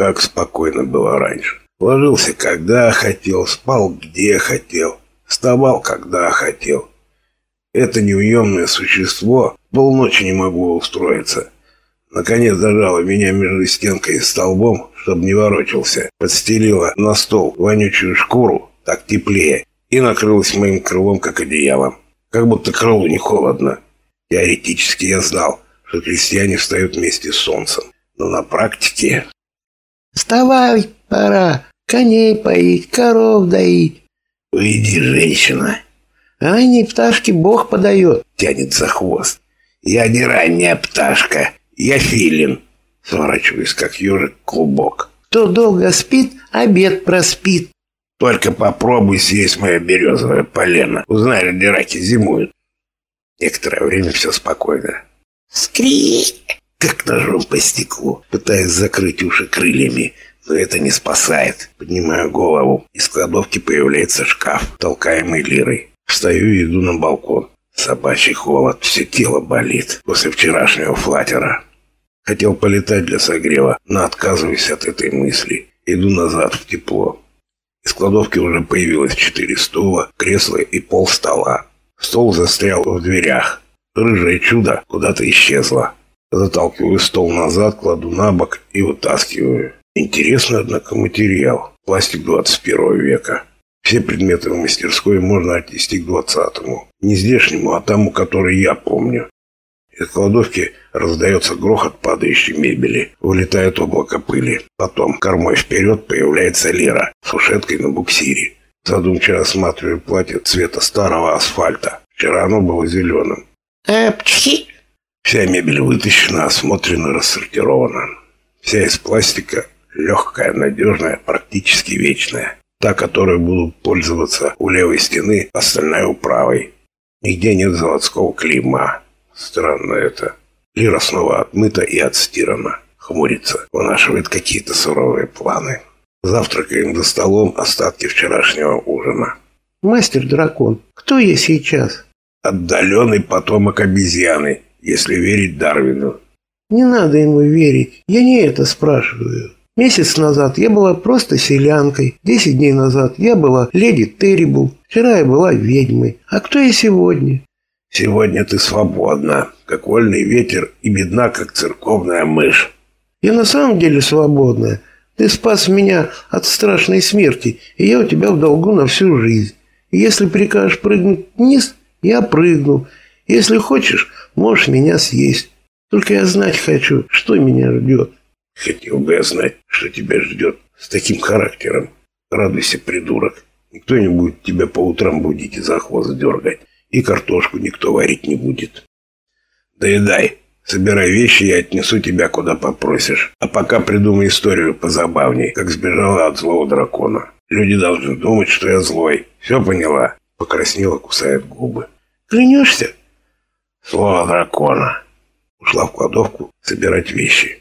как спокойно было раньше. Ложился, когда хотел, спал, где хотел, вставал, когда хотел. Это неуемное существо полночи не могло устроиться. Наконец зажало меня между стенкой и столбом, чтобы не ворочался. Подстелила на стол вонючую шкуру, так теплее, и накрылась моим крылом, как одеялом. Как будто крылу не холодно. Теоретически я знал, что крестьяне встают вместе с солнцем. Но на практике... «Вставай, пора! Коней поить, коров доить!» «Уйди, женщина!» «А они пташки Бог подает!» Тянет за хвост. «Я не ранняя пташка, я филин!» Сворачиваюсь, как ежик, клубок. «Кто долго спит, обед проспит!» «Только попробуй съесть мое березовое полено. Узнай, где раки зимуют!» Некоторое время все спокойно. Скри! Как ножом по стеклу, пытаясь закрыть уши крыльями, но это не спасает. Поднимаю голову. Из кладовки появляется шкаф, толкаемый лирой. Встаю и иду на балкон. Собачий холод, все тело болит после вчерашнего флатера. Хотел полетать для согрева, но отказываюсь от этой мысли. Иду назад в тепло. Из кладовки уже появилось четыре стула, кресло и пол стола. Стол застрял в дверях. Рыжее чудо куда-то исчезло. Заталкиваю стол назад, кладу на бок и вытаскиваю. Интересный, однако, материал. Пластик 21 века. Все предметы в мастерской можно отнести к 20-му. Не здешнему, а тому, который я помню. Из кладовки раздается грохот падающей мебели. Вылетает облако пыли. Потом, кормой вперед, появляется Лера с ушеткой на буксире. Задумчиво осматриваю платье цвета старого асфальта. Вчера оно было зеленым. «Апчхи!» Вся мебель вытащена, осмотрена, рассортирована. Вся из пластика, легкая, надежная, практически вечная. Та, которой буду пользоваться у левой стены, остальная у правой. Нигде нет заводского клейма. Странно это. Лира снова отмыта и отстирана. Хмурится, вынашивает какие-то суровые планы. Завтракаем за столом остатки вчерашнего ужина. «Мастер-дракон, кто я сейчас?» Отдаленный потомок обезьяны, если верить Дарвину. «Не надо ему верить. Я не это спрашиваю. Месяц назад я была просто селянкой. Десять дней назад я была леди Террибл. Вчера я была ведьмой. А кто я сегодня?» «Сегодня ты свободна, как вольный ветер, и бедна, как церковная мышь». «Я на самом деле свободная. Ты спас меня от страшной смерти, и я у тебя в долгу на всю жизнь. И если прикажешь прыгнуть вниз, я прыгну. Если хочешь, можешь меня съесть. Только я знать хочу, что меня ждет. Хотел бы я знать, что тебя ждет с таким характером. Радуйся, придурок. Никто не будет тебя по утрам будить и за хвост дергать. И картошку никто варить не будет. Доедай. Собирай вещи, я отнесу тебя куда попросишь. А пока придумай историю позабавней, как сбежала от злого дракона. Люди должны думать, что я злой. Все поняла?» Покраснела, кусает губы. «Клянешься?» «Слово дракона». Ушла в кладовку собирать вещи.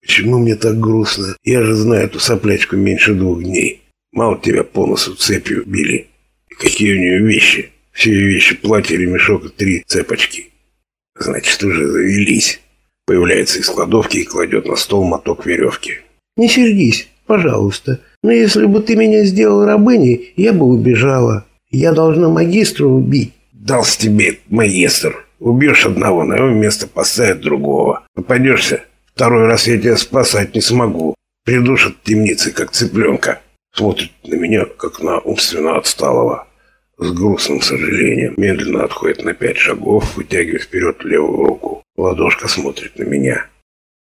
«Почему мне так грустно? Я же знаю эту соплячку меньше двух дней. Мало тебя по носу цепью били. И какие у нее вещи? Все ее вещи, платье, ремешок и три цепочки. Значит, уже завелись. Появляется из кладовки и кладет на стол моток веревки. Не сердись, пожалуйста. Но если бы ты меня сделал рабыней, я бы убежала. Я должна магистра убить. Дался тебе магистр. Убьешь одного, на его место поставят другого. Попадешься, второй раз я тебя спасать не смогу. Придушат в темнице, как цыпленка. Смотрит на меня, как на умственно отсталого с грустным сожалением медленно отходит на пять шагов, вытягивая вперед левую руку. Ладошка смотрит на меня.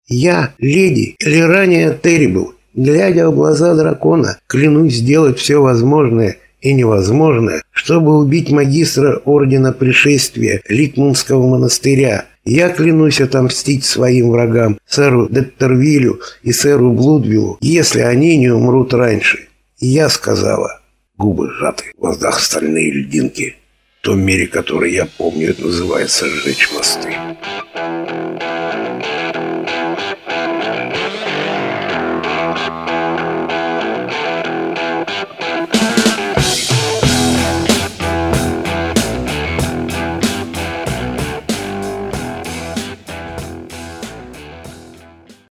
«Я, леди Лирания Террибл, глядя в глаза дракона, клянусь сделать все возможное и невозможное, чтобы убить магистра Ордена Пришествия Литмунского монастыря. Я клянусь отомстить своим врагам, сэру Деттервилю и сэру Блудвиллу, если они не умрут раньше. Я сказала». Губы сжаты, в глазах стальные льдинки. В том мире, который я помню, это называется «сжечь мосты».